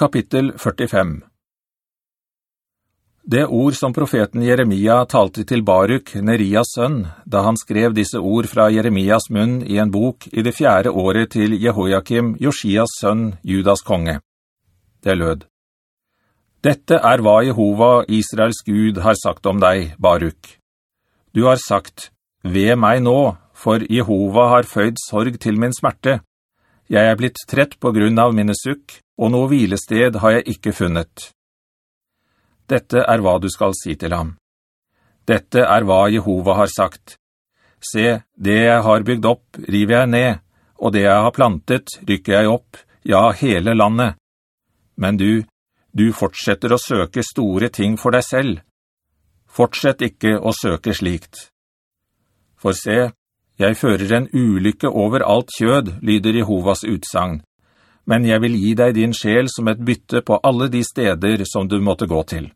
Kapittel 45 Det ord som profeten Jeremia talte til Baruk, Nerias sønn, da han skrev disse ord fra Jeremias munn i en bok i det fjerde året til Jehoiakim, Josias sønn, Judas konge. Det lød. Dette er hva Jehova, Israels Gud, har sagt om deg, Baruk. Du har sagt, «Ved meg nå, for Jehova har føyd sorg til min smerte. Jeg er blitt trett på grunn av mine sukk, og noe hvilested har jeg ikke funnet.» Dette er hva du skal si til ham. Dette er hva Jehova har sagt. Se, det jeg har bygd opp, river jeg ned, og det jeg har plantet, rykker jeg opp, ja, hele landet. Men du, du fortsetter å søke store ting for deg selv. Fortsett ikke å søke slikt. For se, jeg fører en ulykke over alt kjød, lyder Jehovas utsang. Men jeg vil gi deg din sjel som et bytte på alle de steder som du måtte gå til.